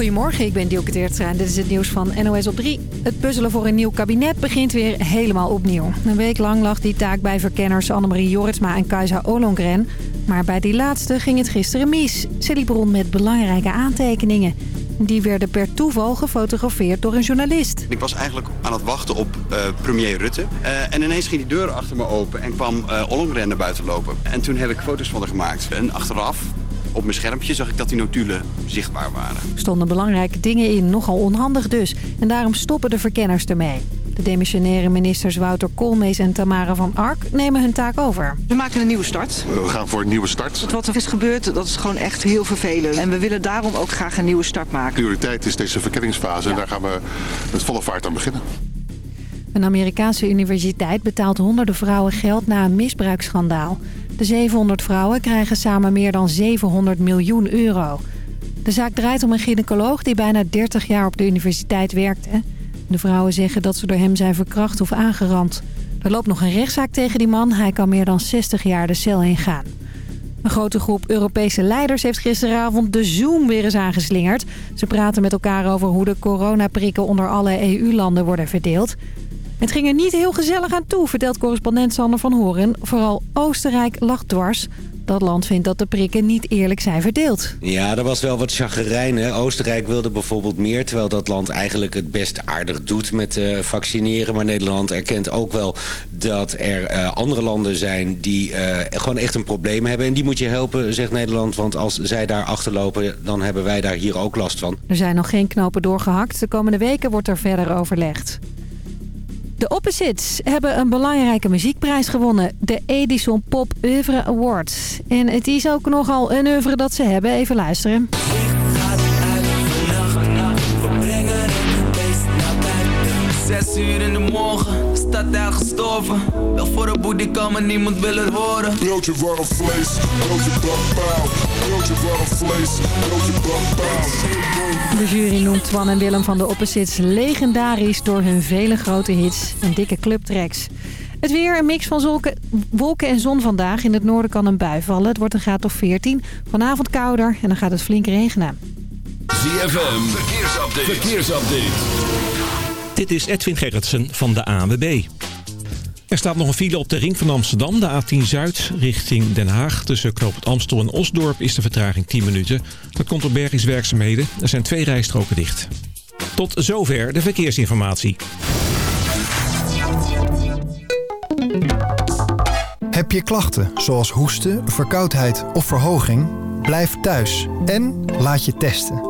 Goedemorgen, ik ben Dielke Teertstra en dit is het nieuws van NOS op 3. Het puzzelen voor een nieuw kabinet begint weer helemaal opnieuw. Een week lang lag die taak bij verkenners Annemarie Jorritsma en Kajsa Olongren. Maar bij die laatste ging het gisteren mis. Ze liep rond met belangrijke aantekeningen. Die werden per toeval gefotografeerd door een journalist. Ik was eigenlijk aan het wachten op eh, premier Rutte. Eh, en ineens ging die deur achter me open en kwam uh, Ollongren naar buiten lopen. En toen heb ik foto's van haar gemaakt. En achteraf op mijn schermpje zag ik dat die notulen zichtbaar waren. Stonden belangrijke dingen in, nogal onhandig dus. En daarom stoppen de verkenners ermee. De demissionaire ministers Wouter Koolmees en Tamara van Ark nemen hun taak over. We maken een nieuwe start. We gaan voor een nieuwe start. Wat er is gebeurd, dat is gewoon echt heel vervelend. En we willen daarom ook graag een nieuwe start maken. Prioriteit is deze verkenningsfase en daar gaan we met volle vaart aan beginnen. Een Amerikaanse universiteit betaalt honderden vrouwen geld na een misbruiksschandaal. De 700 vrouwen krijgen samen meer dan 700 miljoen euro. De zaak draait om een gynaecoloog die bijna 30 jaar op de universiteit werkte. De vrouwen zeggen dat ze door hem zijn verkracht of aangerand. Er loopt nog een rechtszaak tegen die man. Hij kan meer dan 60 jaar de cel heen gaan. Een grote groep Europese leiders heeft gisteravond de Zoom weer eens aangeslingerd. Ze praten met elkaar over hoe de coronaprikken onder alle EU-landen worden verdeeld. Het ging er niet heel gezellig aan toe, vertelt correspondent Sander van Horen. Vooral Oostenrijk lag dwars. Dat land vindt dat de prikken niet eerlijk zijn verdeeld. Ja, er was wel wat chagrijn. Hè? Oostenrijk wilde bijvoorbeeld meer... terwijl dat land eigenlijk het best aardig doet met eh, vaccineren. Maar Nederland erkent ook wel dat er eh, andere landen zijn... die eh, gewoon echt een probleem hebben. En die moet je helpen, zegt Nederland. Want als zij daar achterlopen, dan hebben wij daar hier ook last van. Er zijn nog geen knopen doorgehakt. De komende weken wordt er verder overlegd. De Opposites hebben een belangrijke muziekprijs gewonnen. De Edison Pop Oeuvre Award. En het is ook nogal een oeuvre dat ze hebben. Even luisteren. Zes uur in de morgen zat gestorven. Wel voor de boete kan, niemand wil horen. Broodje warm vlees, broodje bakpaal. Broodje warm vlees, broodje bakpaal. De jury noemt Twan en Willem van de Opposites legendarisch door hun vele grote hits en dikke clubtracks. Het weer, een mix van wolken en zon vandaag. In het noorden kan een bui vallen. Het wordt een graad of 14. Vanavond kouder en dan gaat het flink regenen. ZFM, verkeersupdate. verkeersupdate. Dit is Edwin Gerritsen van de AWB. Er staat nog een file op de ring van Amsterdam, de A10 Zuid, richting Den Haag. Tussen Knoopend Amstel en Osdorp is de vertraging 10 minuten. Dat komt door bergingswerkzaamheden. Er zijn twee rijstroken dicht. Tot zover de verkeersinformatie. Heb je klachten zoals hoesten, verkoudheid of verhoging? Blijf thuis en laat je testen.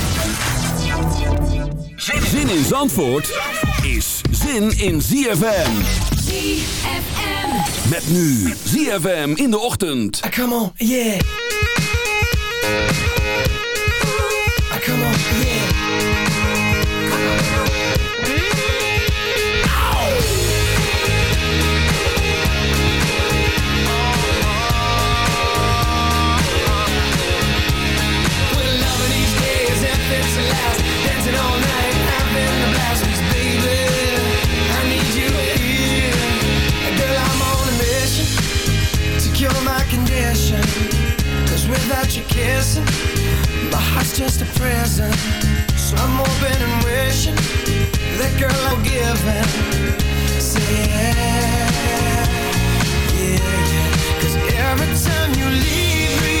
Zin in Zandvoort is zin in ZFM. ZFM. Met nu ZFM in de ochtend. Ah, come on, yeah. you kissing. My heart's just a prison. So I'm hoping and wishing that girl I'm giving. Say yeah, yeah, yeah. Cause every time you leave me.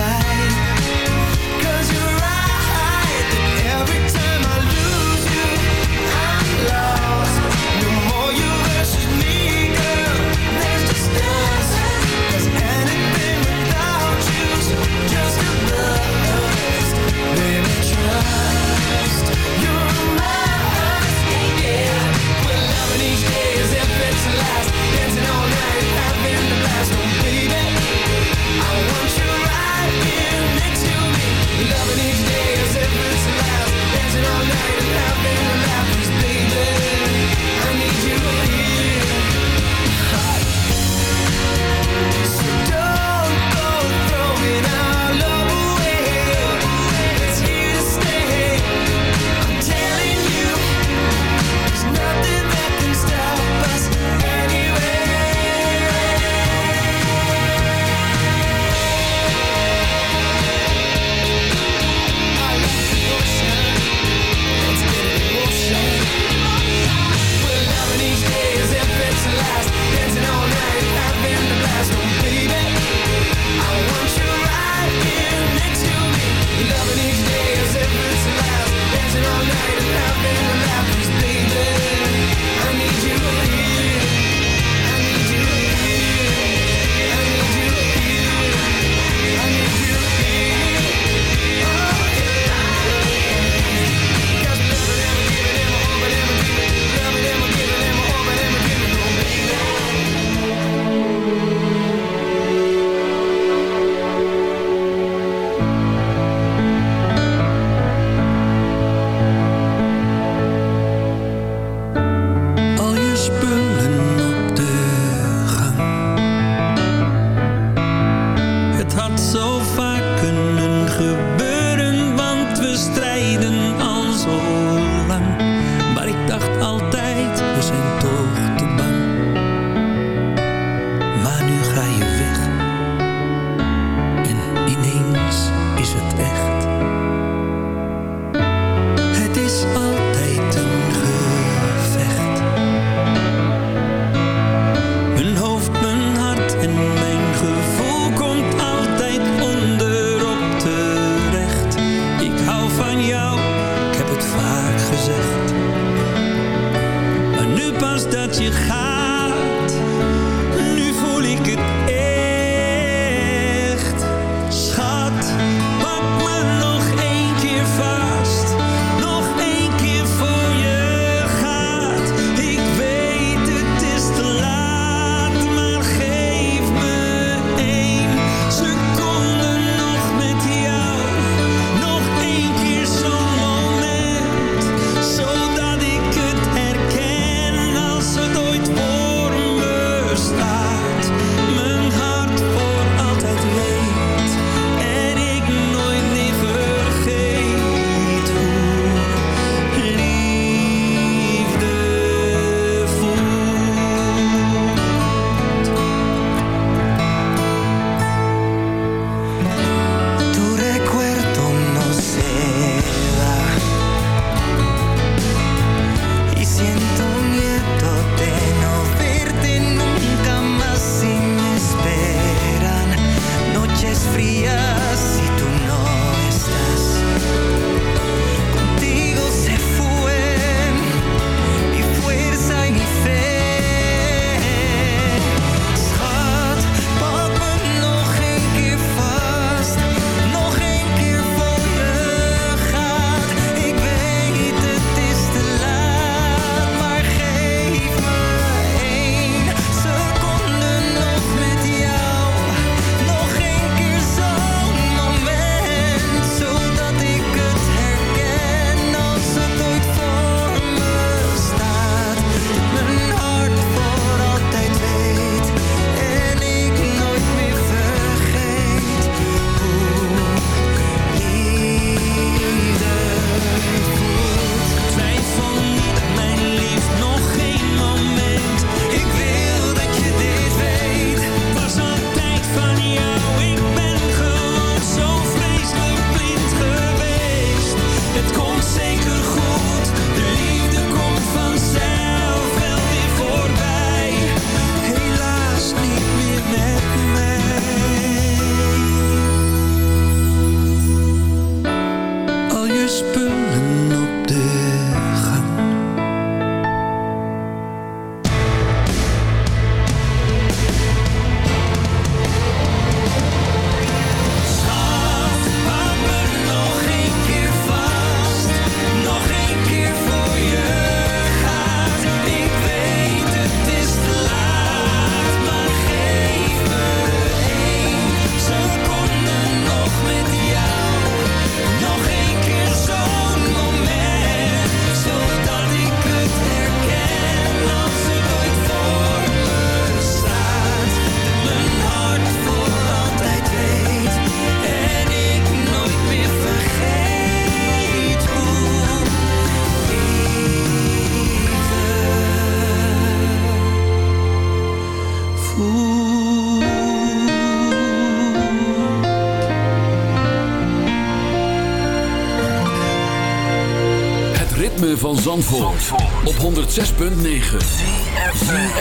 op 106.9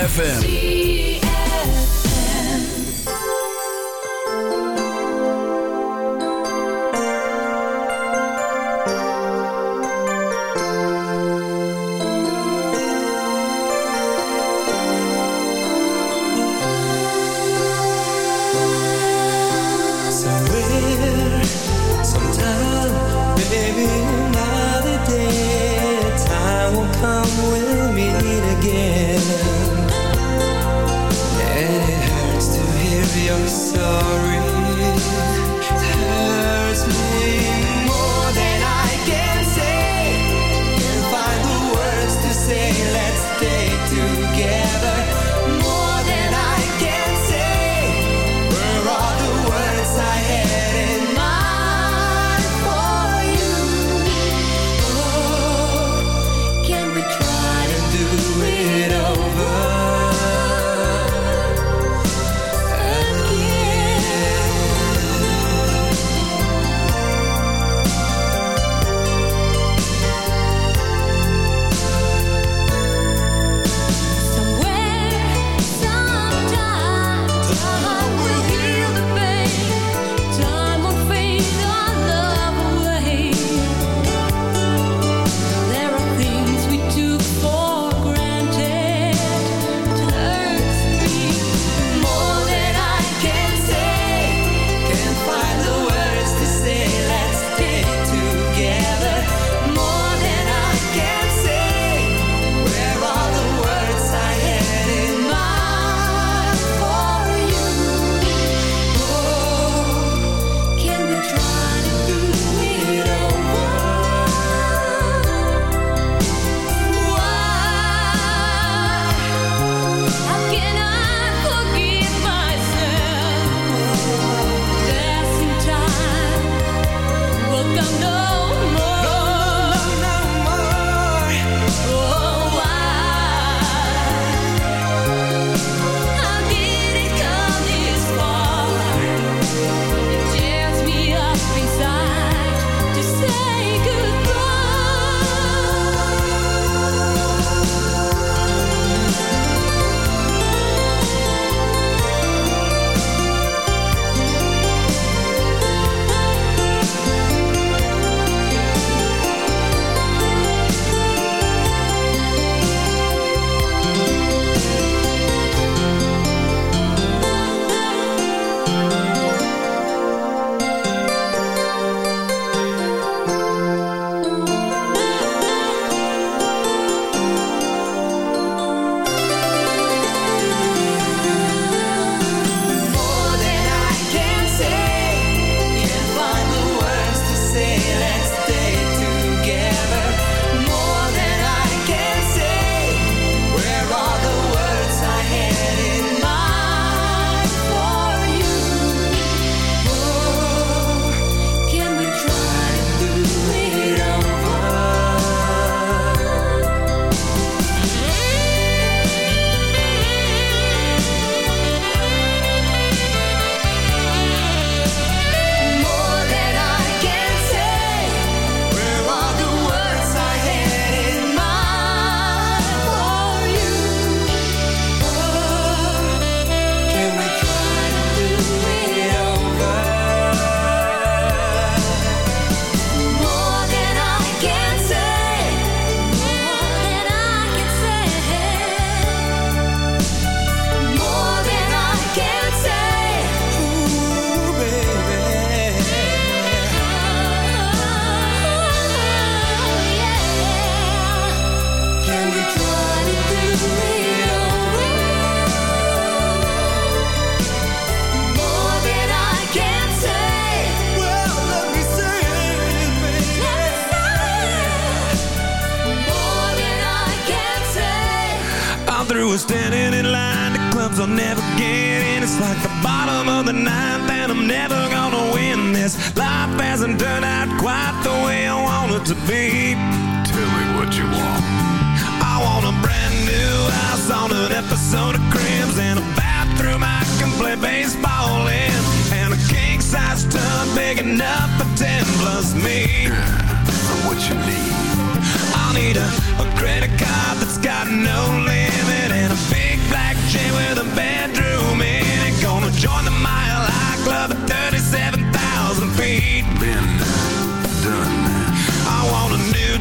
FM.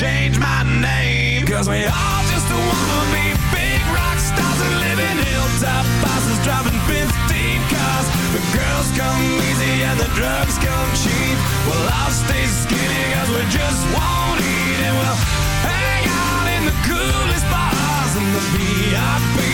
change my name Cause we all just wanna be big rock stars And living hilltop bosses driving 15 cars The girls come easy and the drugs come cheap Well, I'll stay skinny cause we just won't eat And we'll hang out in the coolest bars And the VIP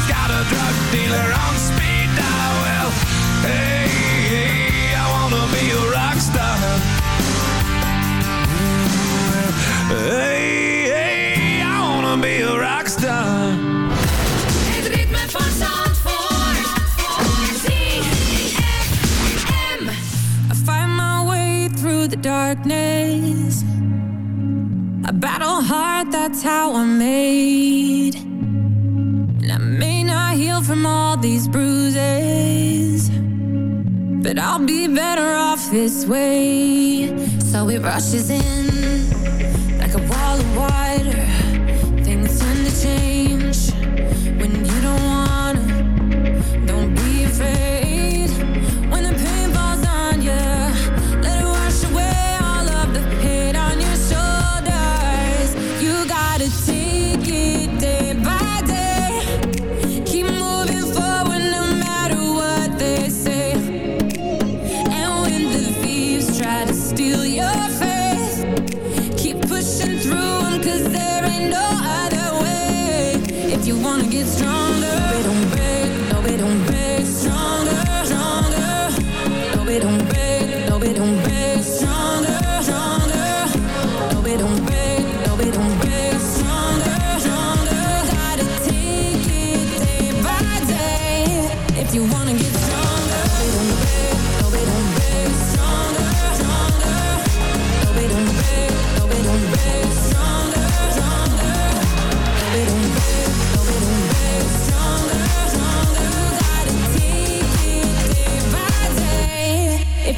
a drug dealer on speed dial. Well, hey, hey, I wanna be a rock star. Hey, hey, I wanna be a rock star. Het ritme van Zandvoort. ZFM. I find my way through the darkness. I battle hard, that's how I'm made all these bruises But I'll be better off this way So it rushes in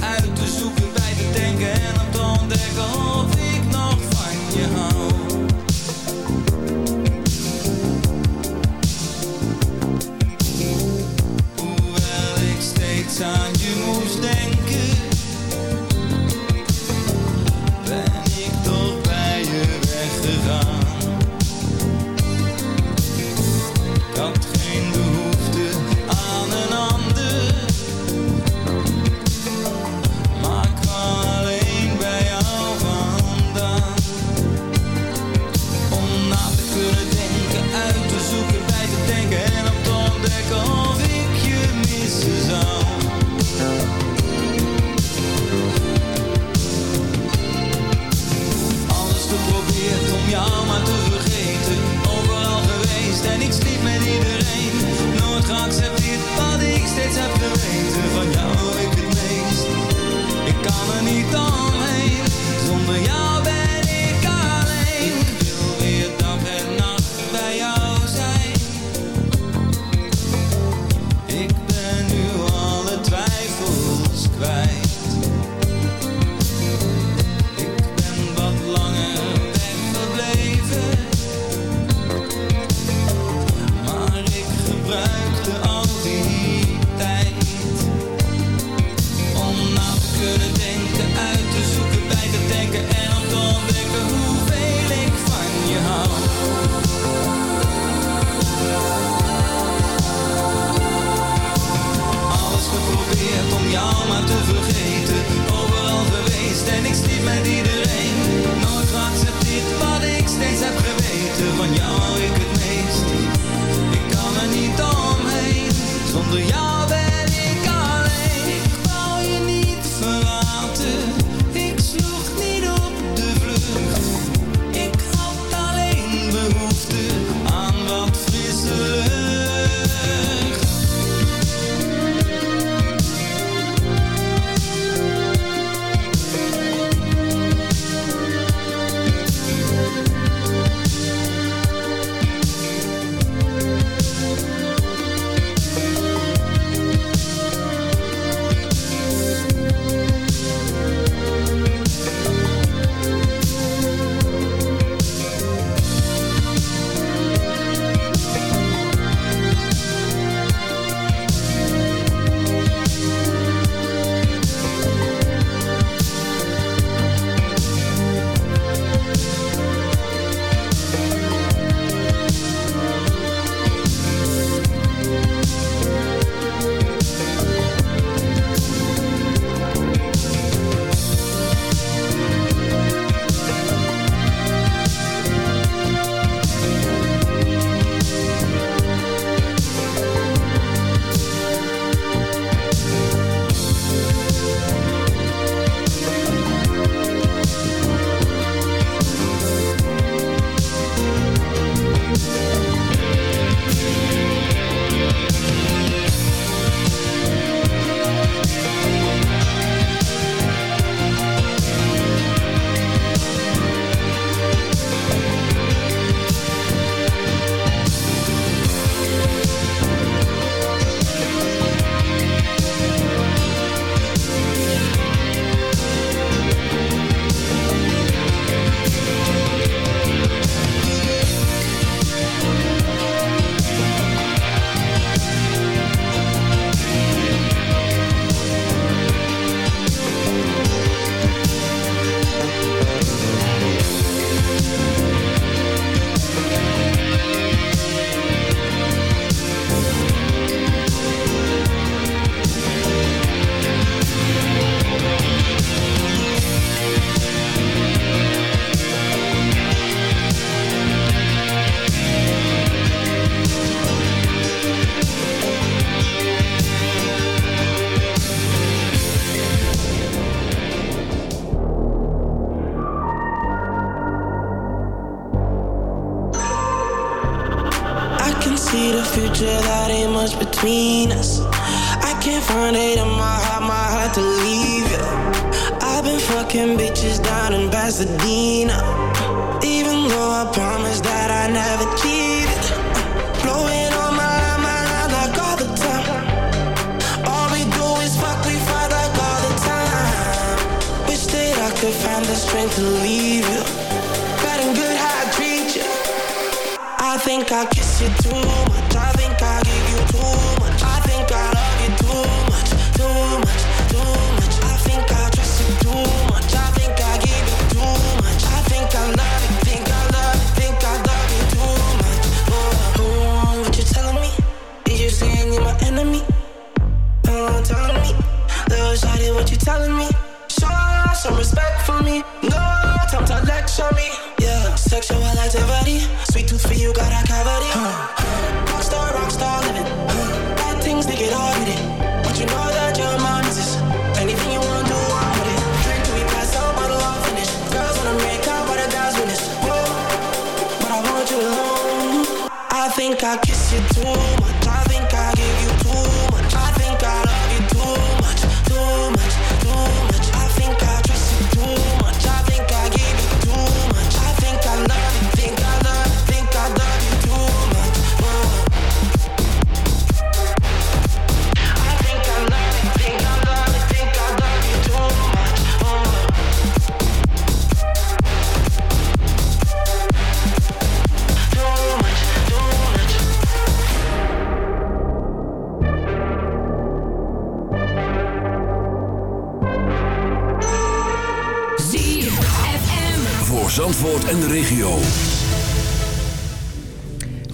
Uit te zoeken bij te denken En om te ontdekken of ik nog van je hou steeds heb geweten van jou ik het meest. Ik kan er niet anders. van jou ik het meest. Ik kan er niet omheen zonder jou.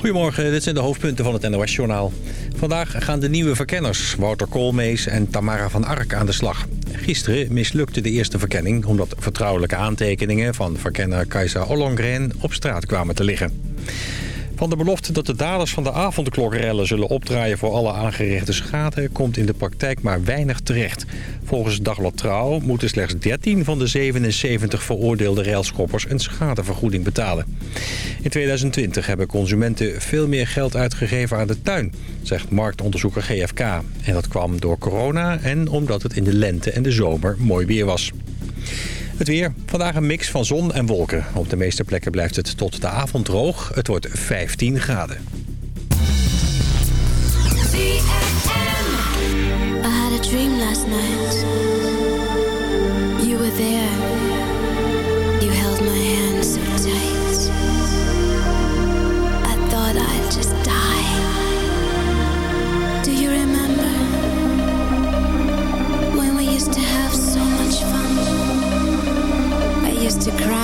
Goedemorgen, dit zijn de hoofdpunten van het NOS-journaal. Vandaag gaan de nieuwe verkenners Wouter Koolmees en Tamara van Ark aan de slag. Gisteren mislukte de eerste verkenning... omdat vertrouwelijke aantekeningen van verkenner Kajsa Ollongren op straat kwamen te liggen. Van de belofte dat de daders van de avondklokrellen zullen opdraaien voor alle aangerichte schade... komt in de praktijk maar weinig terecht. Volgens Dagblad Trouw moeten slechts 13 van de 77 veroordeelde railschoppers een schadevergoeding betalen. In 2020 hebben consumenten veel meer geld uitgegeven aan de tuin, zegt marktonderzoeker GFK. En dat kwam door corona en omdat het in de lente en de zomer mooi weer was. Het weer. Vandaag een mix van zon en wolken. Op de meeste plekken blijft het tot de avond droog. Het wordt 15 graden. hand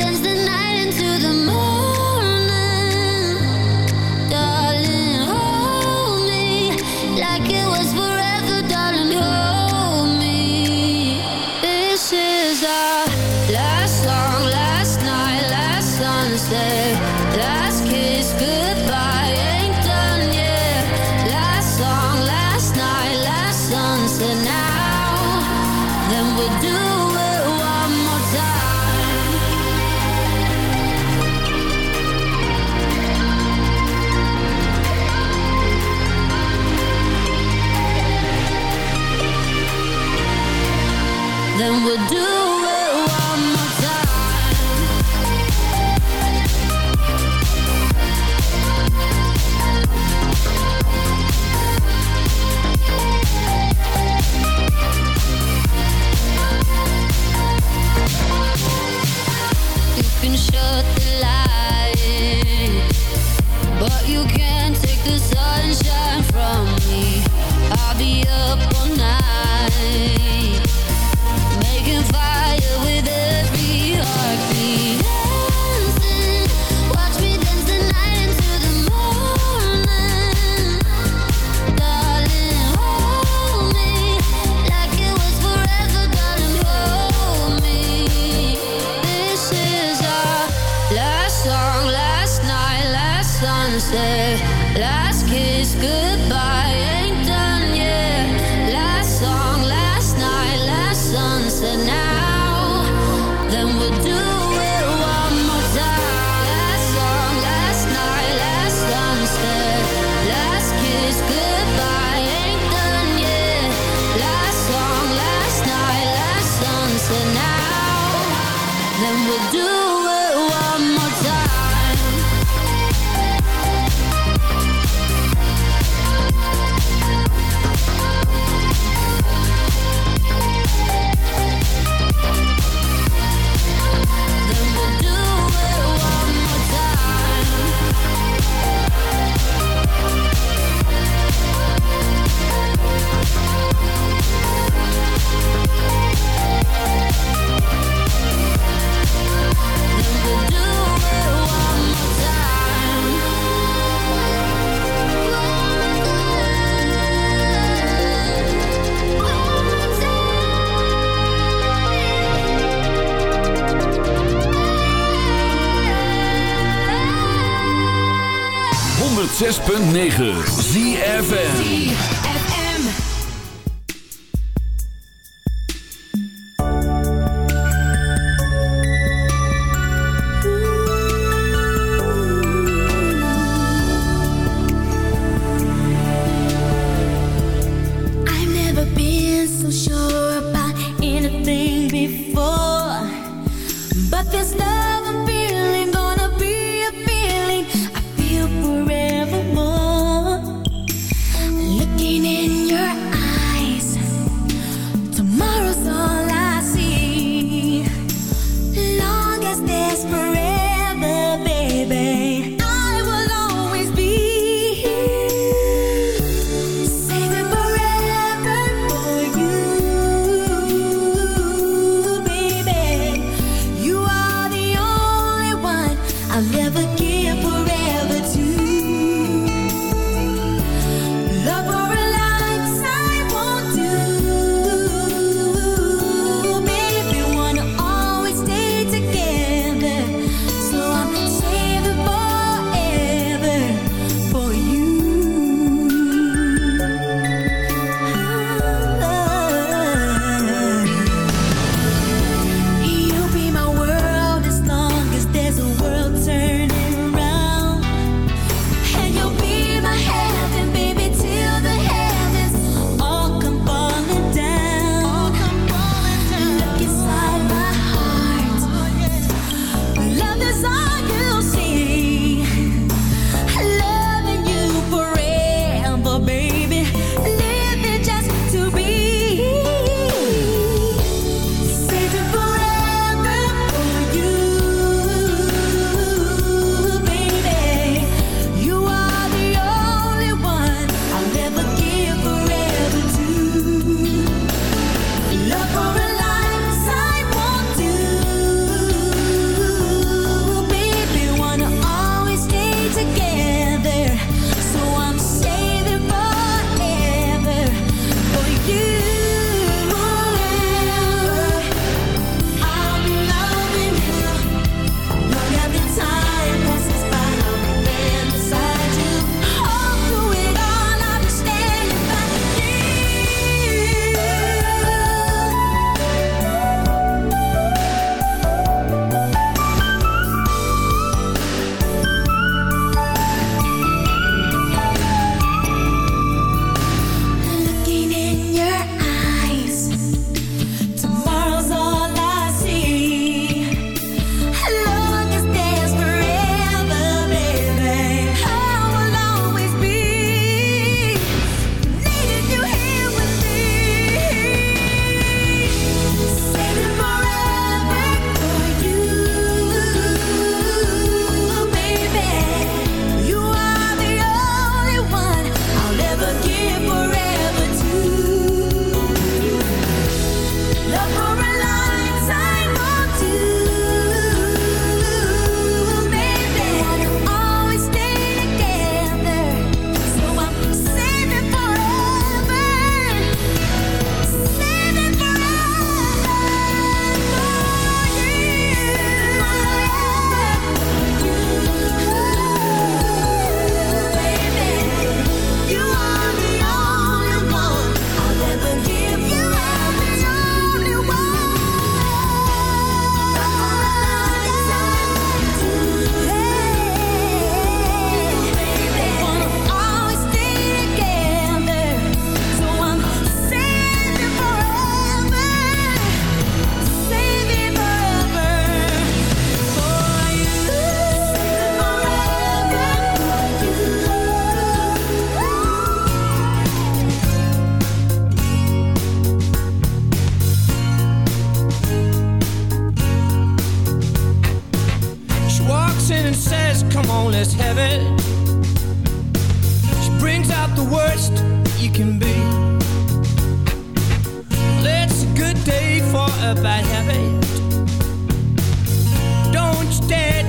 dance the night into the moon 9.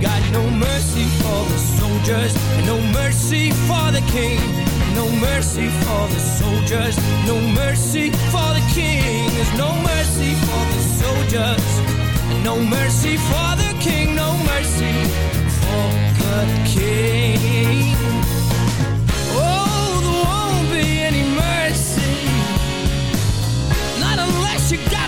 got no mercy for the soldiers, no mercy for the king. No mercy for the soldiers, no mercy for the king. There's no mercy for the soldiers, no mercy for the king, no mercy for the king. Oh, there won't be any mercy, not unless you got